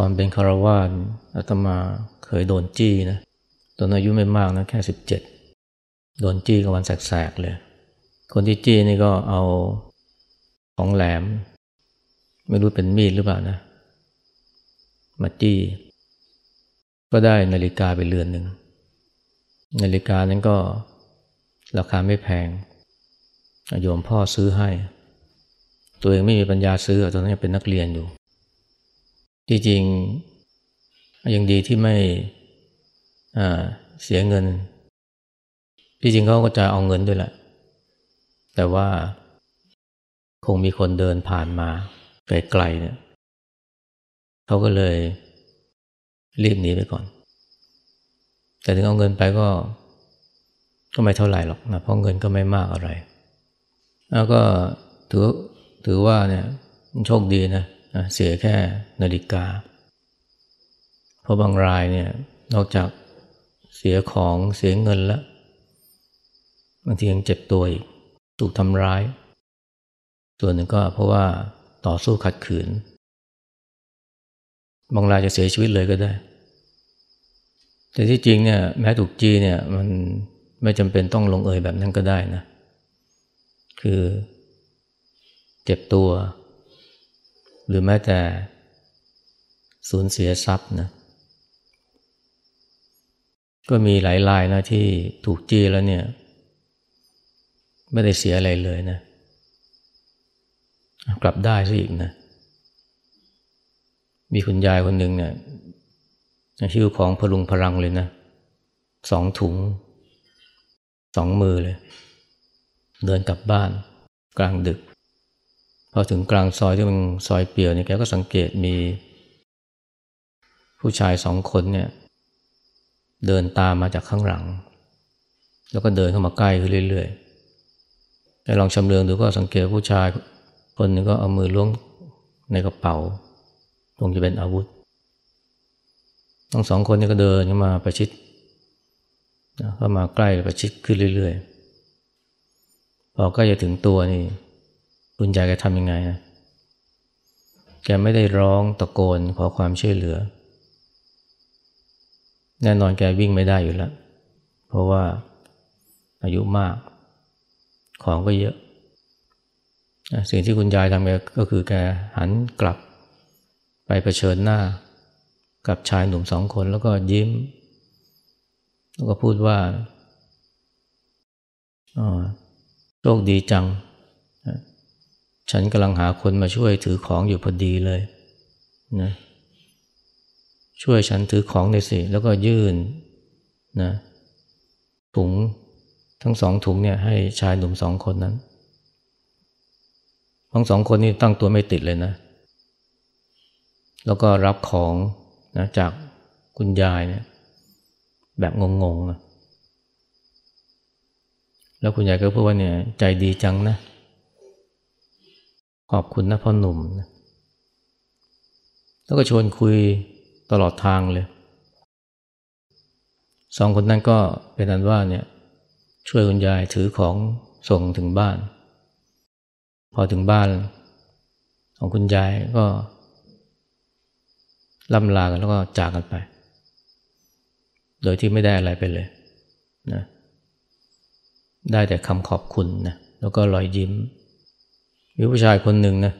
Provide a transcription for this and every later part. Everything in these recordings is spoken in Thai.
ตอนเป็นคารวาสอาตมาเคยโดนจี้นะตอนอายุไม่มากนะแค่สิบเจ็ดโดนจี้กับวันแสกๆเลย คนที่จี้นี่ก็เอาของแหลม ไม่รู้เป็นมีดหรือเปล่านะ มาจี้ ก็ได้นาฬิกาไปเรือนหนึ่งนาฬิกานั้นก็ราคาไม่แพงโยมพ่อซื้อให้ ตัวเองไม่มีปัญญาซื้อตอนนั้นยังเป็นนักเรียนอยู่ จริงยังดีที่ไม่เสียเงิน ที่จริงเขาก็จะเอาเงินด้วยแหละ แต่ว่าคงมีคนเดินผ่านมาไกลๆเนี่ยเขาก็เลยรีบหนีไปก่อน แต่ถึงเอาเงินไปก็ ก็ไม่เท่าไหร่หรอกนะเพราะเงินก็ไม่มากอะไร แล้วก็ถือถือว่าเนี่ยโชคดีนะเเสียแค่นาฬิกา เพราะบางรายเนี่ยนอกจากเสียของเสียเงินแล้วบางทียังเจ็บตัวอีกถูกทำร้าย ส่วนหนึ่งก็เพราะว่าต่อสู้ขัดขืน บางรายจะเสียชีวิตเลยก็ได้ แต่ที่จริงเนี่ยแม้ถูกจีเนี่ยมันไม่จำเป็นต้องลงเอยแบบนั้นก็ได้นะ คือเจ็บตัว หรือแม้แต่สูญเสียทรัพย์นะก็มีหลายรายนะที่ถูกจี้แล้วเนี่ย ไม่ได้เสียอะไรเลยนะ กลับได้ซะอีกนะ มีคุณยายคนหนึ่งเนี่ยชื่อของพลุงพลังเลยนะสองถุง สองมือเลย เดินกลับบ้านกลางดึก อถึงกลางซอยที่มันซอยเปี่ยวเนี่ยแกก็สังเกตมี ผู้ชายสองคนเนี่ยเดินตามมาจากข้างหลัง แล้วก็เดินเข้ามาใกล้ขึ้นเรื่อยๆแต่ลองชำเลืองดูก็สังเกตผู้ชายคนนึงก็เอามือล้วงในกระเป๋าตรงจะเป็นอาวุธ ทั้งสองคนนี้ก็เดินเข้ามาประชิดเข้ามาใกล้ประชิดขึ้นเรื่อยๆพอใกล้จะถึงตัวนี่ คุณยายแกทำยังไงนะแกไม่ได้ร้องตะโกนขอความช่วยเหลือ แน่นอนแกวิ่งไม่ได้อยู่แล้ว เพราะว่าอายุมาก ของก็เยอะ สิ่งที่คุณยายทำก็คือแกหันกลับไปเผชิญหน้า กับชายหนุ่มสองคนแล้วก็ยิ้ม แล้วก็พูดว่าโชคดีจัง ฉันกำลังหาคนมาช่วยถือของอยู่พอดีเลยนะช่วยฉันถือของหน่อยสิ แล้วก็ยื่นนะถุงทั้งสองถุงเนี่ยให้ชายหนุ่มสองคนนั้น ทั้งสองคนนี้ตั้งตัวไม่ติดเลยนะ แล้วก็รับของนะจากคุณยายเนี่ยแบบงงๆนะแล้วคุณยายก็พูดว่าเนี่ยใจดีจังนะ ขอบคุณนะพ่อหนุ่มนะแล้วก็ชวนคุยตลอดทางเลย สองคนนั้นก็เป็นอันว่าเนี่ยช่วยคุณยายถือของส่งถึงบ้าน พอถึงบ้าน ของคุณยายก็ล่ำลากันแล้วก็จากกันไป โดยที่ไม่ได้อะไรไปเลยนะได้แต่คำขอบคุณนะแล้วก็รอยยิ้ม มีผู้ชายคนหนึ่งนะ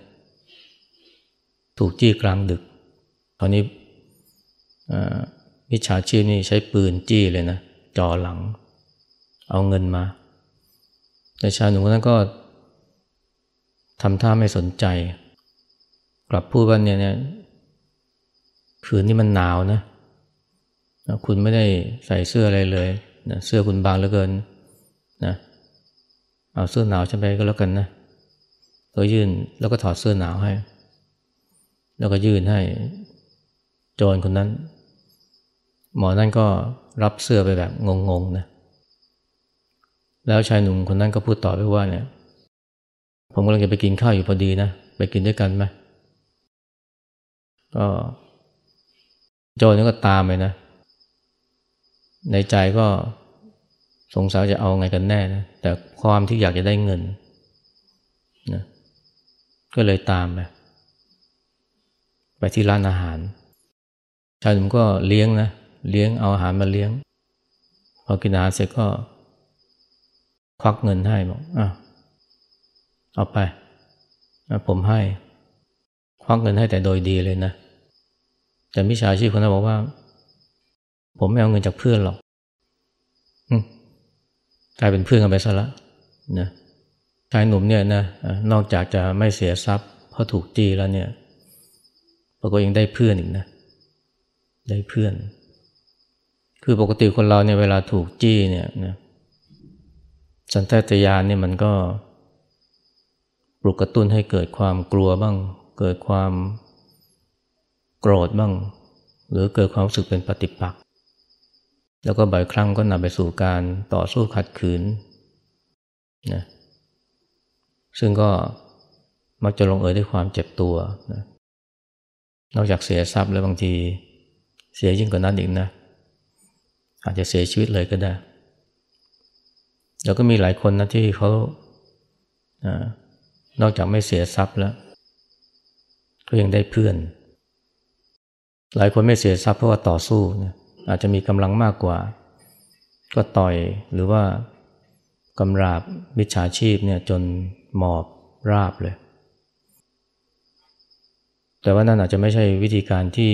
ถูกจี้กลางดึกตอนนี้มิจฉาชีพนี่ใช้ปืนจี้เลยนะจ่อหลัง เอาเงินมา แต่ชายหนุ่มคนนั้นก็ทำท่าไม่สนใจ กลับพูดว่าเนี่ยเนี่ยคืนนี้มันหนาวนะคุณไม่ได้ใส่เสื้ออะไรเลยนะเสื้อคุณบางเหลือเกินนะเอาเสื้อหนาวฉันไปก็แล้วกันนะ ก็ยื่นแล้วก็ถอดเสื้อหนาวให้ แล้วก็ยื่นให้โจรคนนั้น หมอนั่นก็รับเสื้อไปแบบงงๆนะแล้วชายหนุ่มคนนั้นก็พูดต่อไปว่าเนี่ยผมกำลังจะไปกินข้าวอยู่พอดีนะไปกินด้วยกันไหมก็โจรนี่ก็ตามไปนะ ในใจก็สงสัยจะเอาไงกันแน่นะแต่ความที่อยากจะได้เงิน ก็เลยตามไปไปที่ร้านอาหาร ชายหนุ่มก็เลี้ยงนะ เลี้ยงเอาอาหารมาเลี้ยง พอกินอาหารเสร็จก็ ควักเงินให้บอกอะเอาไปผมให้ ควักเงินให้แต่โดยดีเลยนะ แต่มิชาชีพคนนั้นบอกว่า ผมไม่เอาเงินจากเพื่อนหรอกกลายเป็นเพื่อนกันไปซะละนะ ชายหนุ่มเนี่ยนะนอกจากจะไม่เสียทรัพย์เพราะถูกจี้แล้วเนี่ยปรากฏยังได้เพื่อนอีกนะ ได้เพื่อน คือปกติคนเราเนี่ยเวลาถูกจี้เนี่ยนะสัญชาตญาณเนี่ยมันก็ปลุกกระตุ้นให้เกิดความกลัวบ้าง เกิดความโกรธบ้าง หรือเกิดความรู้สึกเป็นปฏิปักษ์แล้วก็บ่อยครั้งก็นำไปสู่การต่อสู้ขัดขืนนะ ซึ่งก็มักจะลงเอยด้วยความเจ็บตัวนะนอกจากเสียทรัพย์แล้วบางทีเสียยิ่งกว่านั้นอีกนะ อาจจะเสียชีวิตเลยก็ได้ แล้วก็มีหลายคนนะที่เขานอกจากไม่เสียทรัพย์แล้ว ก็ยังได้เพื่อน หลายคนไม่เสียทรัพย์เพราะว่าต่อสู้นะอาจจะมีกำลังมากกว่า ก็ต่อยหรือว่ากำราบมิจฉาชีพเนี่ยจนหมอบราบเลย แต่ว่านั่นอาจจะไม่ใช่วิธีการที่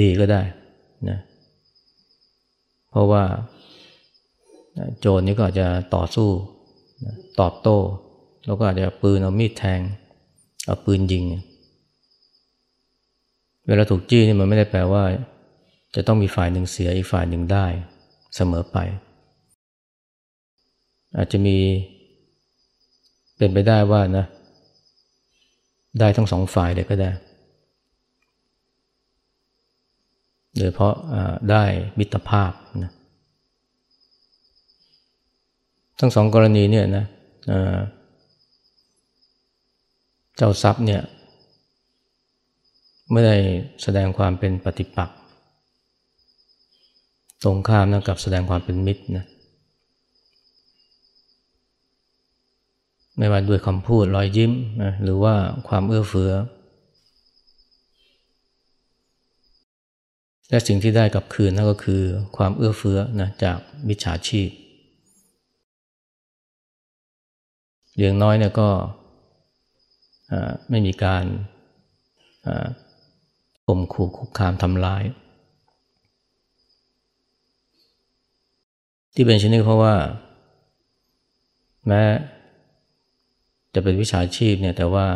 ดีก็ได้นะเพราะว่าโจรนี่ก็อาจจะต่อสู้ตอบโต้ แล้วก็อาจจะปืนเอามีดแทง เอาปืนยิง เวลาถูกจี้นี่มันไม่ได้แปลว่า จะต้องมีฝ่ายหนึ่งเสียอีกฝ่ายหนึ่งได้เสมอไป อาจจะมีเป็นไปได้ว่านะ ได้ทั้งสองฝ่ายเลยก็ได้โดยเพราะได้มิตรภาพนะทั้งสองกรณีเนี่ยนะเจ้าทรัพย์เนี่ยไม่ได้แสดงความเป็นปฏิปักษ์ตรงข้ามนะกับแสดงความเป็นมิตรนะ ไม่ว่าด้วยคำพูดรอยยิ้มนะหรือว่าความเอื้อเฟื้อ และสิ่งที่ได้กับคืนนั่นก็คือความเอื้อเฟื้อนะจากมิจฉาชีพอย่างน้อยเนี่ยก็ไม่มีการข่มขู่คุกคามทำร้าย ที่เป็นเช่นนี้เพราะว่า แม้ จะเป็นวิชาชีพเนี่ยแต่ว่า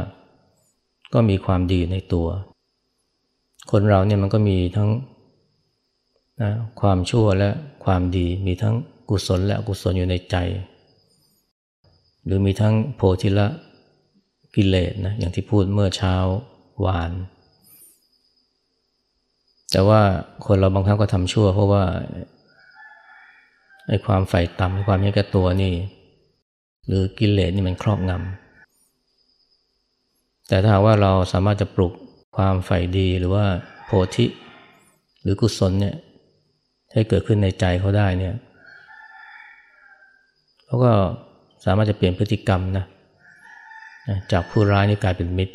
ก็มีความดีในตัว คนเราเนี่ยมันก็มีทั้งนะความชั่วและความดีมีทั้งกุศลและอกุศลอยู่ในใจ หรือมีทั้งโพธิละกิเลสนะอย่างที่พูดเมื่อเช้าวาน แต่ว่าคนเราบางครั้งก็ทำชั่ว เพราะว่าไอ้ความใฝ่ต่ำความยัแก่ตัวนี่ หรือกิเลสนี่มันครอบงำ แต่ถ้าหากว่าเราสามารถจะปลุกความใฝ่ดีหรือว่าโพธิ หรือกุศลเนี่ยให้เกิดขึ้นในใจเขาได้เนี่ยเขาก็สามารถจะเปลี่ยนพฤติกรรมนะจากผู้ร้ายนี่กลายเป็นมิตร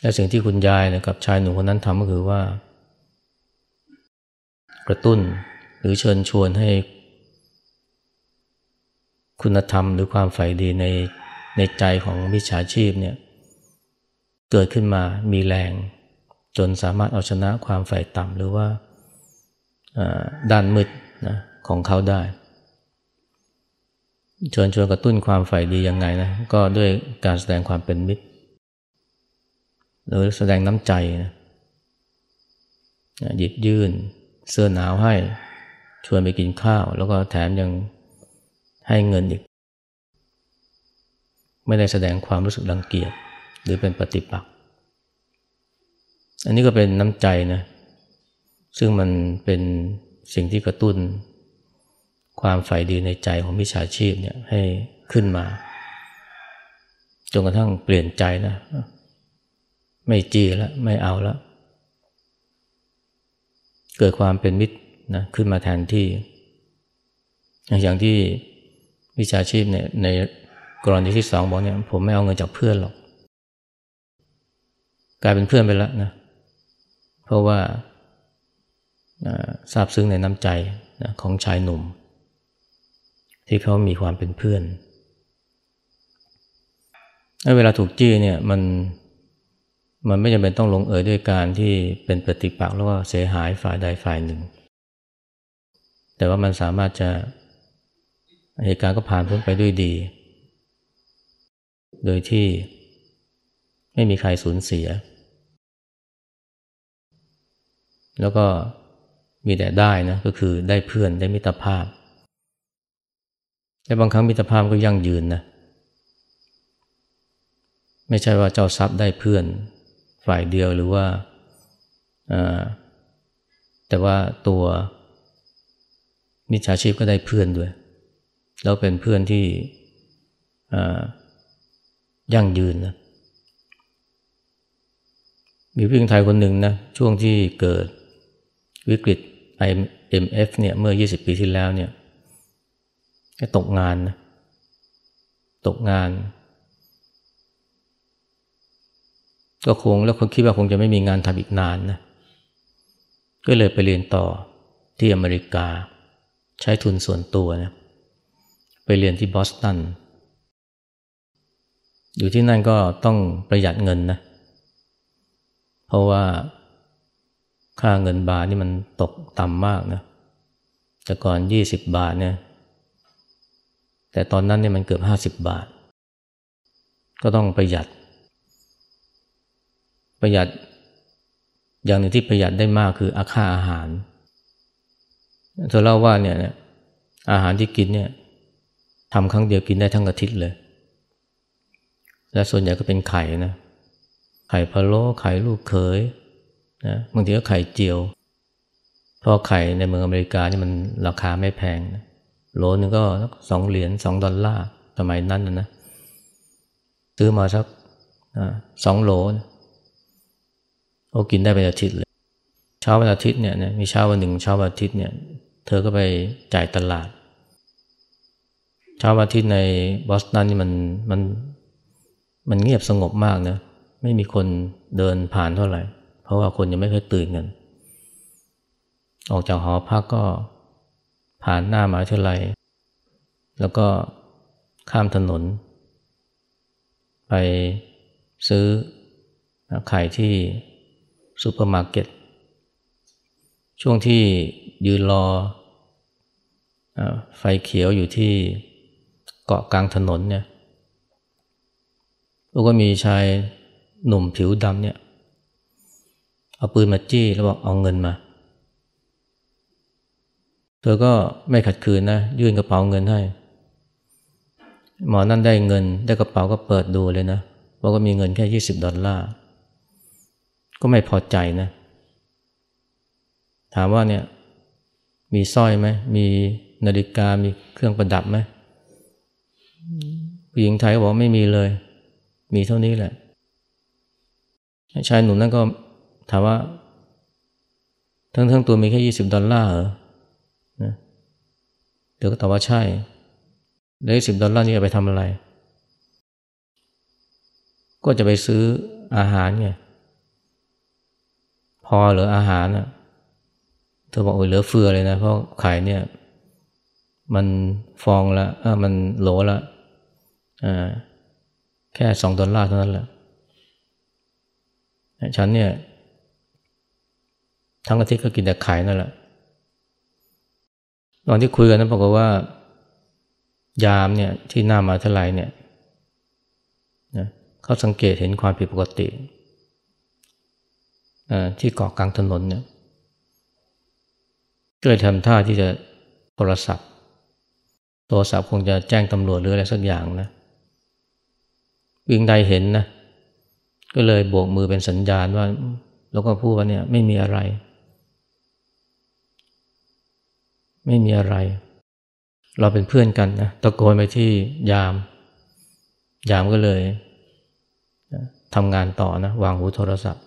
และสิ่งที่คุณยายนะกับชายหนุ่มคนนั้นทำก็คือว่า กระตุ้นหรือเชิญชวนให้ คุณธรรมหรือความใฝ่ดีใน ในใจของมิจฉาชีพเนี่ยเกิดขึ้นมามีแรง จนสามารถเอาชนะความฝ่ายต่ำหรือว่าด้านมืดนะของเขาได้ชิญชวนกระตุ้นความฝ่ายดียังไงนะก็ด้วยการแสดงความเป็นมิตร หรือแสดงน้ำใจนะหยิบยื่นเสื้อหนาวให้ชวนไปกินข้าว แล้วก็แถมยังให้เงินอีก ไม่ได้แสดงความรู้สึกรังเกียจหรือเป็นปฏิปักษ์อันนี้ก็เป็นน้ำใจนะซึ่งมันเป็นสิ่งที่กระตุ้น ความใฝ่ดีในใจของมิจฉาชีพเนี่ยให้ขึ้นมาจนกระทั่งเปลี่ยนใจนะ ไม่จีแล้วไม่เอาแล้วเกิดความเป็นมิตรนะขึ้นมาแทนที่ อย่างที่วิชาชีพเนี่ยใน กรณีที่สองบอกเนี่ยผมไม่เอาเงินจากเพื่อนหรอก กลายเป็นเพื่อนไปแล้วนะเพราะว่าทราบซึ้งในน้ำใจนะของชายหนุ่ม ที่เขามีความเป็นเพื่อนเวลาถูกจี้เนี่ยมันมันไม่จำเป็นต้องลงเอยด้วยการที่เป็นปฏิปักษ์แล้วก็เสียหายฝ่ายใดฝ่ายหนึ่ง แต่ว่ามันสามารถจะเหตุการณ์ก็ผ่านพ้นไปด้วยดี โดยที่ไม่มีใครสูญเสีย แล้วก็มีแต่ได้นะก็คือได้เพื่อนได้มิตรภาพ และบางครั้งมิตรภาพก็ยั่งยืนนะไม่ใช่ว่าเจ้าทรัพย์ได้เพื่อนฝ่ายเดียวหรือว่าแต่ว่าตัวมิจฉาชีพก็ได้เพื่อนด้วย แล้วเป็นเพื่อนที่ ยั่งยืนนะมีผู้หญิงไทยคนหนึ่งนะช่วงที่เกิดวิกฤต IMF เนี่ยเมื่อ 20 ปีที่แล้วเนี่ยตกงานนะตกงาน ก็คงแล้วคนคิดว่าคงจะไม่มีงานทำอีกนานนะก็เลยไปเรียนต่อที่อเมริกา ใช้ทุนส่วนตัวนะไปเรียนที่บอสตัน อยู่ที่นั่นก็ต้องประหยัดเงินนะ เพราะว่าค่าเงินบาทนี่มันตกต่ำมากนะ แต่ก่อนยี่สิบบาทเนี่ย แต่ตอนนั้นเนี่ยมันเกือบห้าสิบบาท ก็ต้องประหยัด ประหยัด อย่างหนึ่งที่ประหยัดได้มากคืออาค่าอาหาร เธอเล่าว่าเนี่ยอาหารที่กินเนี่ยทำครั้งเดียวกินได้ทั้งอาทิตย์เลย และส่วนใหญ่ก็เป็นไข่นะ ไข่พะโล้ไข่ลูกเขยนะบางทีก็ไข่เจียว เพราะไข่ในเมืองอเมริกานี่มันราคาไม่แพงนะโลนึงก็สองเหรียญสองดอลลาร์สมัยนั้นนะ ซื้อมาสักสองโลนะเขากินได้เป็นอาทิตย์เลย เช้าวันอาทิตย์เนี่ยมีเช้าวันหนึ่งเช้าวันอาทิตย์เนี่ย เธอก็ไปจ่ายตลาด เช้าวันอาทิตย์ในบอสตันนี่มันมัน มันเงียบสงบมากนะ ไม่มีคนเดินผ่านเท่าไหร่ เพราะว่าคนยังไม่เคยตื่นกัน ออกจากหอพักก็ผ่านหน้ามหาวิทยาลัย แล้วก็ข้ามถนน ไปซื้อไข่ที่ซูเปอร์มาร์เก็ต ช่วงที่ยืนรอไฟเขียวอยู่ที่เกาะกลางถนนเนี่ย แล้วก็มีชายหนุ่มผิวดำเนี่ยเอาปืนมาจี้แล้วบอกเอาเงินมา เธอก็ไม่ขัดขืนนะ ยื่นกระเป๋าเงินให้ หมอนั่นได้เงิน ได้กระเป๋าก็เปิดดูเลยนะบอกว่ามีเงินแค่ยี่สิบดอลลาร์ ก็ไม่พอใจนะ ถามว่าเนี่ย มีสร้อยไหม มีนาฬิกา มีเครื่องประดับไหมผู้หญิงไทยก็บอกไม่มีเลย มีเท่านี้แหละ ชายหนุ่มนั่นก็ถามว่า ทั้งทั้งตัวมีแค่ยี่สิบดอลลาร์เหรอนะเดี๋ยวก็ตอบว่าใช่ แล้วยี่สิบดอลลาร์นี่จะไปทำอะไร ก็จะไปซื้ออาหารไง พอเหลืออาหารอะเธอบอกโอ้ยเหลือเฟือเลยนะ เพราะไข่เนี่ย มันฟองละเออมันโหลละอ่า แค่สองดอลลาร์เท่านั้นแหละฉันเนี่ย ทั้งอาทิตย์ก็กินแต่ไข่นั่นแหละตอนที่คุยกันนั้นบอกว่า ยามเนี่ยที่หน้ามาเท่าไรเนี่ยนะเขาสังเกตเห็นความผิดปกติที่เกาะกลางถนนเนี่ยก็เลยทำท่าที่จะโทรศัพท์ โทรศัพท์คงจะแจ้งตำรวจหรืออะไรสักอย่างนะ วิ่งใดเห็นนะ ก็เลยโบกมือเป็นสัญญาณว่า แล้วก็พูดว่าเนี่ยไม่มีอะไร ไม่มีอะไร เราเป็นเพื่อนกันนะตะโกนไปที่ยาม ยามก็เลยทำงานต่อนะ วางหูโทรศัพท์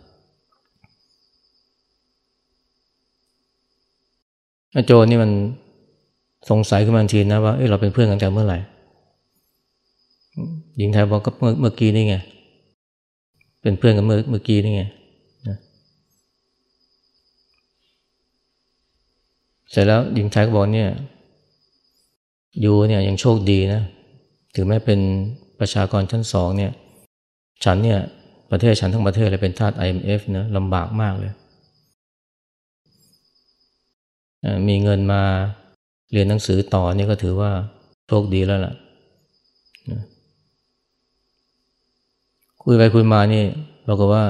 โจนี่มันสงสัยขึ้นมาทีนะว่าเเราเป็นเพื่อนกันจากเมื่อไหร่ หญิงไทยบอกก็เมื่อเมื่อกี้นี่ไง เป็นเพื่อนกันเมื่อเมื่อกี้นี่ไงนะเสร็จแล้วหญิงชายก็บอกเนี่ยยูเนี่ยยังโชคดีนะ ถึงแม้เป็นประชากรชั้นสองเนี่ย ฉันเนี่ยประเทศฉันทั้งประเทศเลยเป็นทาส IMF นะลำบากมากเลย มีเงินมาเรียนหนังสือต่อนี่ก็ถือว่าโชคดีแล้วล่ะ คุยไปคุยมานี่เราก็ว่า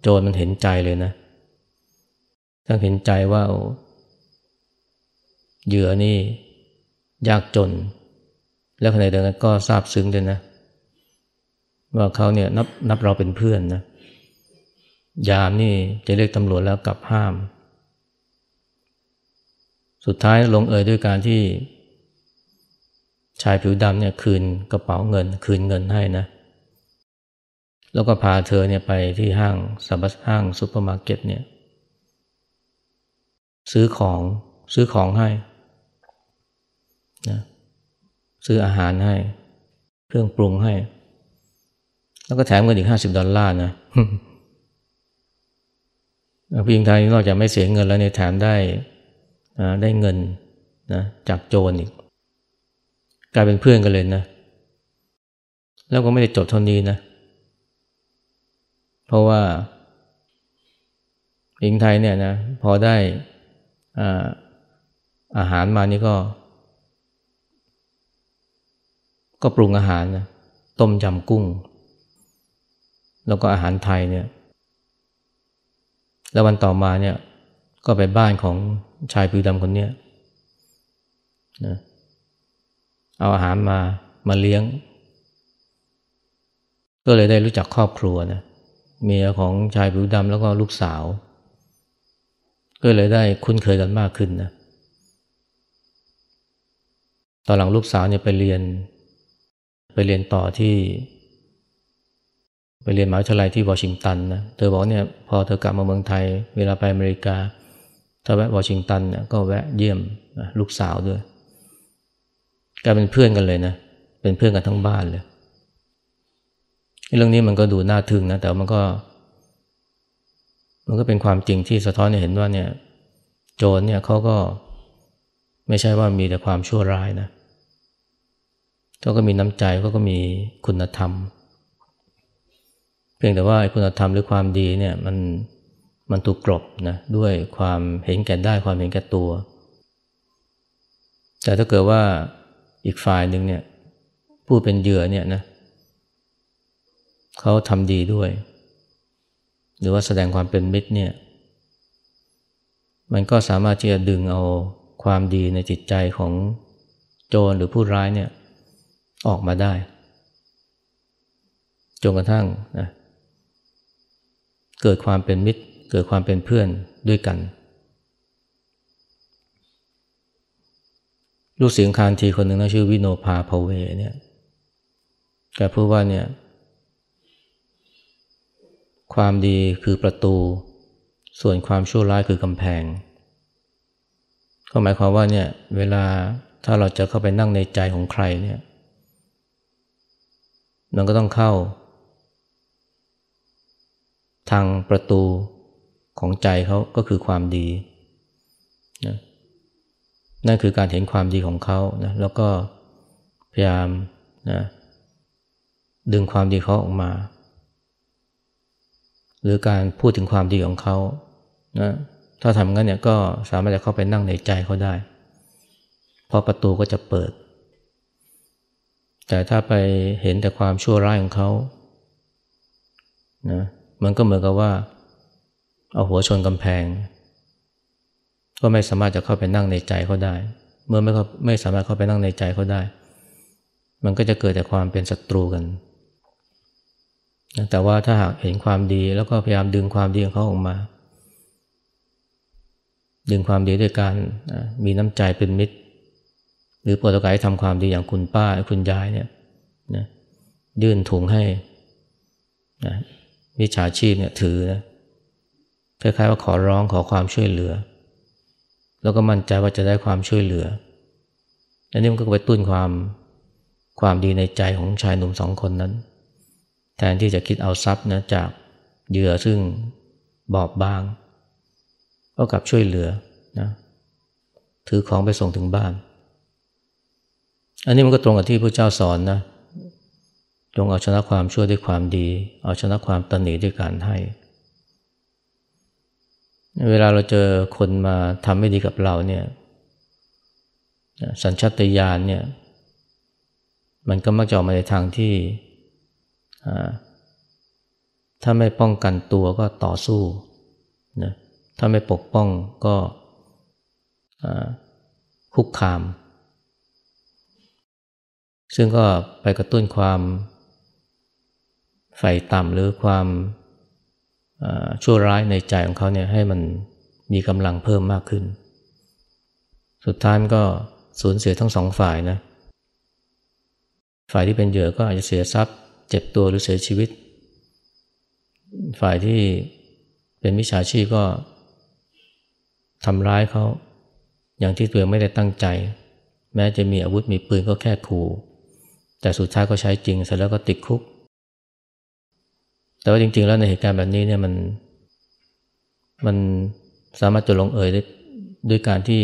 โจรมันเห็นใจเลยนะทั้งเห็นใจว่าเหยื่อนี่ยากจน แล้วขณะเดียวกันก็ซาบซึ้งด้วยนะ ว่าเขาเนี่ยนับนับเราเป็นเพื่อนนะยามนี่จะเรียกตำรวจแล้วกลับห้าม สุดท้ายลงเอยด้วยการที่ชายผิวดำเนี่ยคืนกระเป๋าเงิน คืนเงินให้นะ แล้วก็พาเธอเนี่ยไปที่ห้างสับห้างซุปเปอร์มาร์เก็ตเนี่ยซื้อของซื้อของให้นะซื้ออาหารให้ เครื่องปรุงให้ แล้วก็แถมเงินอีกห้าสิบดอลลาร์นะผู้หญิงไทยนอกจากไม่เสียเงินแล้วเนี่ยแถมได้ได้เงินนะจากโจรอีก กลายเป็นเพื่อนกันเลยนะ แล้วก็ไม่ได้จบเท่านี้นะ เพราะว่าหญิงไทยเนี่ยนะพอได้อาอาหารมานี่ก็ ก็ปรุงอาหารนะต้มยำกุ้ง แล้วก็อาหารไทยเนี่ย แล้ววันต่อมาเนี่ย ก็ไปบ้านของชายผิวดำคนเนี้ยนะเอาอาหารมามาเลี้ยง ก็เลยได้รู้จักครอบครัวนะ เมียของชายผิวดำแล้วก็ลูกสาว ก็เลยได้คุ้นเคยกันมากขึ้นนะตอนหลังลูกสาวเนี่ยไปเรียน ไปเรียนต่อที่ ไปเรียนมหาวิทยาลัยที่วอชิงตันนะเธอบอกเนี่ยพอเธอกลับมาเมืองไทย เวลาไปอเมริกา ถ้าแวะวอชิงตันเนี่ยก็แวะเยี่ยมลูกสาวด้วยกลายเป็นเพื่อนกันเลยนะเป็นเพื่อนกันทั้งบ้านเลย เรื่องนี้มันก็ดูน่าทึ่งนะ แต่มันก็ มันก็เป็นความจริงที่สะท้อนให้เห็นว่าเนี่ย โจรเนี่ยเขาก็ไม่ใช่ว่ามีแต่ความชั่วร้ายนะเขาก็มีน้ำใจเขาก็มีคุณธรรม เพียงแต่ว่าคุณธรรมหรือความดีเนี่ยมันมันถูกกลบนะด้วยความเห็นแก่ได้ความเห็นแก่ตัว แต่ถ้าเกิดว่าอีกฝ่ายหนึ่งเนี่ยผู้เป็นเหยื่อเนี่ยนะเขาทำดีด้วย หรือว่าแสดงความเป็นมิตรเนี่ยมันก็สามารถที่จะดึงเอาความดีในจิตใจของโจรหรือผู้ร้ายเนี่ยออกมาได้จนกระทั่งนะเกิดความเป็นมิตร เกิดความเป็นเพื่อนด้วยกัน ลูกเสียงคานทีคนหนึ่งนะชื่อวิโนภาพเวเนี่ยแกพูดว่าเนี่ย ความดีคือประตู ส่วนความชั่วร้ายคือกำแพง ก็หมายความว่าเนี่ยเวลาถ้าเราจะเข้าไปนั่งในใจของใครเนี่ยมันก็ต้องเข้า ทางประตูของใจเขาก็คือความดีนะนั่นคือการเห็นความดีของเขานะแล้วก็พยายามนะดึงความดีเขาออกมา หรือการพูดถึงความดีของเขานะถ้าทำงั้นเนี่ยก็สามารถจะเข้าไปนั่งในใจเขาได้ เพราะประตูก็จะเปิด แต่ถ้าไปเห็นแต่ความชั่วร้ายของเขานะมันก็เหมือนกับว่า เอาหัวชนกำแพง ก็ไม่สามารถจะเข้าไปนั่งในใจเขาได้ เมื่อไม่ไม่สามารถเข้าไปนั่งในใจเขาได้ มันก็จะเกิดแต่ความเป็นศัตรูกัน แต่ว่าถ้าหากเห็นความดีแล้วก็พยายามดึงความดีของเขาออกมา ดึงความดีด้วยการมีน้ำใจเป็นมิตร หรือโปรตกายทำความดีอย่างคุณป้าคุณยายเนี่ยนะยื่นถุงให้นะวิชาชีพเนี่ยถือนะคล้ายๆว่าขอร้องขอความช่วยเหลือ แล้วก็มั่นใจว่าจะได้ความช่วยเหลืออันนี้มันก็ไปตุ้นความความดีในใจของชายหนุ่มสองคนนั้น แทนที่จะคิดเอาทรัพย์นะจากเหยื่อซึ่งบอบบาง ก็กลับช่วยเหลือนะถือของไปส่งถึงบ้าน อันนี้มันก็ตรงกับที่พระเจ้าสอนนะจงเอาชนะความชั่วด้วยความดี เอาชนะความตนหนีด้วยการให้ เวลาเราเจอคนมาทำไม่ดีกับเราเนี่ยสัญชาตญาณเนี่ย มันก็มักจะออกมาในทางที่ ถ้าไม่ป้องกันตัวก็ต่อสู้นะถ้าไม่ปกป้องก็คุกคาม ซึ่งก็ไปกระตุ้นความไฟต่ำหรือความชั่วร้ายในใจของเขาเนี่ยให้มันมีกำลังเพิ่มมากขึ้น สุดท้ายมันก็สูญเสียทั้งสองฝ่ายนะ ฝ่ายที่เป็นเหยื่อก็อาจจะเสียทรัพย์ เจ็บตัวหรือเสียชีวิต ฝ่ายที่เป็นมิจฉาชีพก็ทำร้ายเขา อย่างที่ตัวเองไม่ได้ตั้งใจ แม้จะมีอาวุธมีปืนก็แค่ขู่แต่สุดท้ายก็ใช้จริงเสร็จแล้วก็ติดคุก แต่ว่าจริง ๆ แล้วในเหตุการณ์แบบนี้เนี่ยมันมันสามารถจะลงเอยได้ด้วยการที่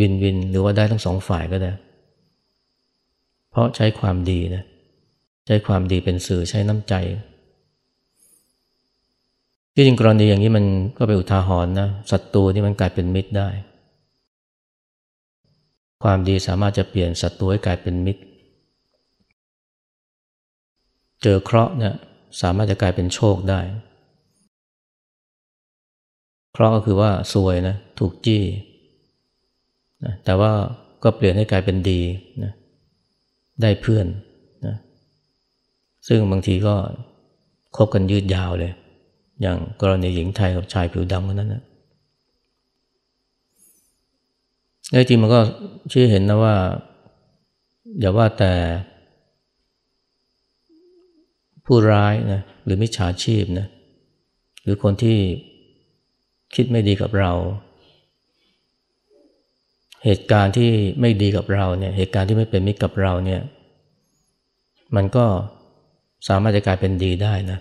วินวินหรือว่าได้ทั้งสองฝ่ายก็ได้ เพราะใช้ความดีนะ ใช้ความดีเป็นสื่อใช้น้ำใจที่จริงกรณีอย่างนี้มันก็เป็นอุทาหรณ์นะศัตรูที่มันกลายเป็นมิตรได้ ความดีสามารถจะเปลี่ยนศัตรูให้กลายเป็นมิตร เจอเคราะห์เนี่ยสามารถจะกลายเป็นโชคได้ เคราะห์ก็คือว่าซวยนะถูกจี้นะแต่ว่าก็เปลี่ยนให้กลายเป็นดีนะได้เพื่อน ซึ่งบางทีก็คบกันยืดยาวเลย อย่างกรณีหญิงไทยกับชายผิวดำคนนั้นนะในจริงมันก็ชี้เห็นนะว่า อย่าว่าแต่ผู้ร้ายนะหรือมิจฉาชีพนะหรือคนที่คิดไม่ดีกับเรา เหตุการณ์ที่ไม่ดีกับเราเนี่ยเหตุการณ์ที่ไม่เป็นมิตรกับเราเนี่ย มันก็ สามารถจะกลายเป็นดีได้นะ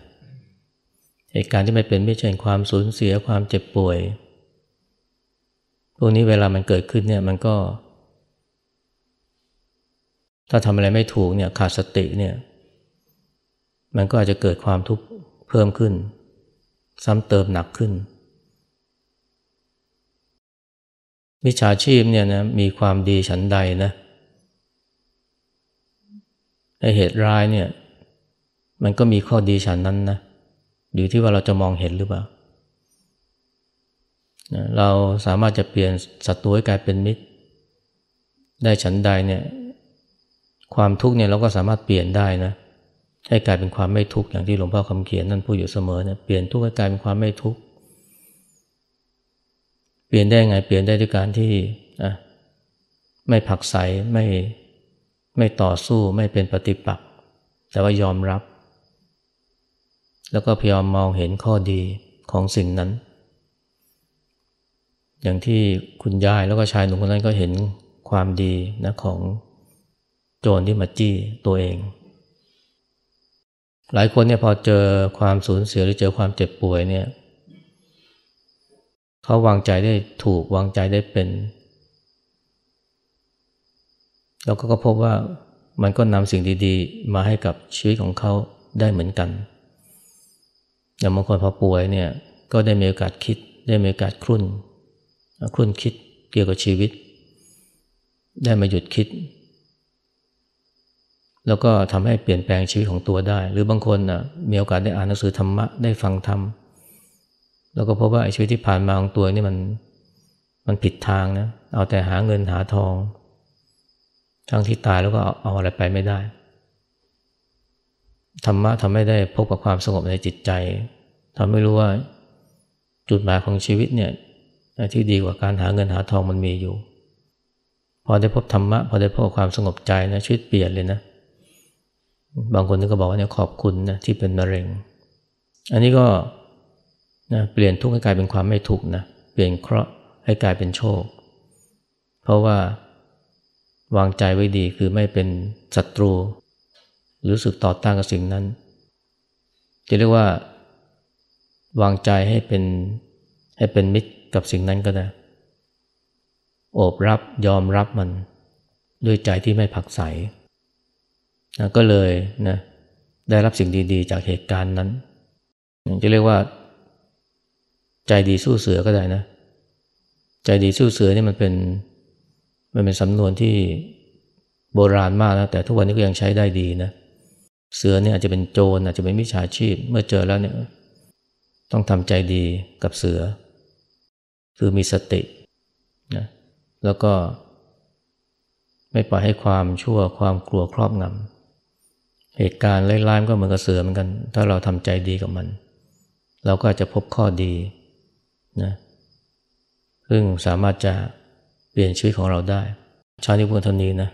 เหตุการณ์ที่ไม่เป็นไมิตรเช่นความสูญเสียความเจ็บป่วย พวกนี้เวลามันเกิดขึ้นเนี่ยมันก็ ถ้าทำอะไรไม่ถูกเนี่ยขาดสติเนี่ยมันก็อาจจะเกิดความทุกข์เพิ่มขึ้น ซ้ำเติมหนักขึ้นมิจฉาชีพเนี่ยนะมีความดีฉันใดนะในเหตุร้ายเนี่ย มันก็มีข้อดีฉันนั้นนะอยู่ที่ว่าเราจะมองเห็นหรือเปล่าเราสามารถจะเปลี่ยนศัตรูให้กลายเป็นมิตร ได้ฉันใดเนี่ยความทุกข์เนี่ยเราก็สามารถเปลี่ยนได้นะให้กลายเป็นความไม่ทุกข์อย่างที่หลวงพ่อคำเขียนนั่นพูดอยู่เสมอเนี่ยเปลี่ยนทุกข์ให้กลายเป็นความไม่ทุกข์เปลี่ยนได้ไงเปลี่ยนได้ด้วยการที่ไม่ผักใสไม่ไม่ต่อสู้ไม่เป็นปฏิปักษ์แต่ว่ายอมรับ แล้วก็พยายามมองเห็นข้อดีของสิ่งนั้น อย่างที่คุณยายแล้วก็ชายหนุ่มคนนั้นก็เห็นความดีนะของโจรที่มาจี้ตัวเอง หลายคนเนี่ยพอเจอความสูญเสียหรือเจอความเจ็บป่วยเนี่ยเขาวางใจได้ถูกวางใจได้เป็น แล้วก็พบว่ามันก็นำสิ่งดีๆ มาให้กับชีวิตของเขาได้เหมือนกัน อย่างบางคนพอป่วยเนี่ยก็ได้มีโอกาสคิด ได้มีโอกาสครุ่น ครุ่นคิดเกี่ยวกับชีวิต ได้มาหยุดคิด แล้วก็ทำให้เปลี่ยนแปลงชีวิตของตัวได้ หรือบางคนนะมีโอกาสได้อ่านหนังสือธรรมะได้ฟังธรรมแล้วก็พบว่าชีวิตที่ผ่านมาของตัวนี่มันมันผิดทางนะเอาแต่หาเงินหาทอง ทั้งที่ตายแล้วก็เอาเอาอะไรไปไม่ได้ ธรรมะทำให้ได้พบกับความสงบในจิตใจทำให้รู้ว่าจุดหมายของชีวิตเนี่ยที่ดีกว่าการหาเงินหาทองมันมีอยู่ พอได้พบธรรมะพอได้พบความสงบใจนะชีวิตเปลี่ยนเลยนะ บางคนก็บอกว่าเนี่ยขอบคุณนะที่เป็นมะเร็ง อันนี้ก็นะเปลี่ยนทุกข์ให้กลายเป็นความไม่ทุกข์นะเปลี่ยนเคราะห์ให้กลายเป็นโชค เพราะว่าวางใจไว้ดีคือไม่เป็นศัตรู หรือสึกต่อต้านกับสิ่งนั้น จะเรียกว่าวางใจให้เป็นให้เป็นมิตรกับสิ่งนั้นก็ได้ โอบรับยอมรับมัน ด้วยใจที่ไม่ผักใสนะก็เลยนะได้รับสิ่งดีๆ จากเหตุการณ์นั้น จะเรียกว่า ใจดีสู้เสือก็ได้นะ ใจดีสู้เสือนี่มันเป็นมันเป็นสำนวนที่โบราณมากนะแต่ทุกวันนี้ก็ยังใช้ได้ดีนะเเสือเนี่ยอาจจะเป็นโจรอาจจะเป็นมิจฉาชีพ เมื่อเจอแล้วเนี่ยต้องทำใจดีกับเสือ คือมีสตินะแล้วก็ ไม่ปล่อยให้ความชั่วความกลัวครอบงำเหตุการณ์ร้ายๆก็เหมือนกับเสือเหมือนกัน ถ้าเราทำใจดีกับมัน เราก็อาจจะพบข้อดีนะซึ่งสามารถจะเปลี่ยนชีวิตของเราได้ ชาติพูดเท่านี้นะ